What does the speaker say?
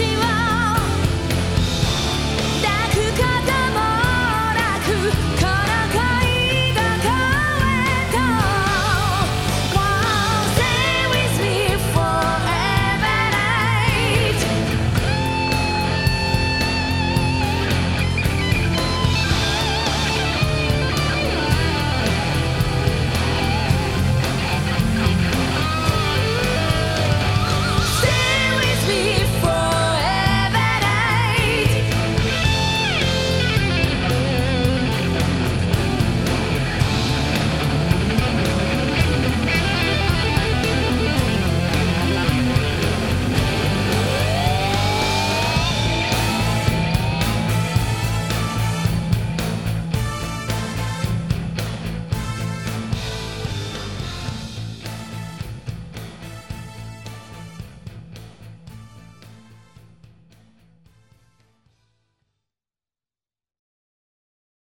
she was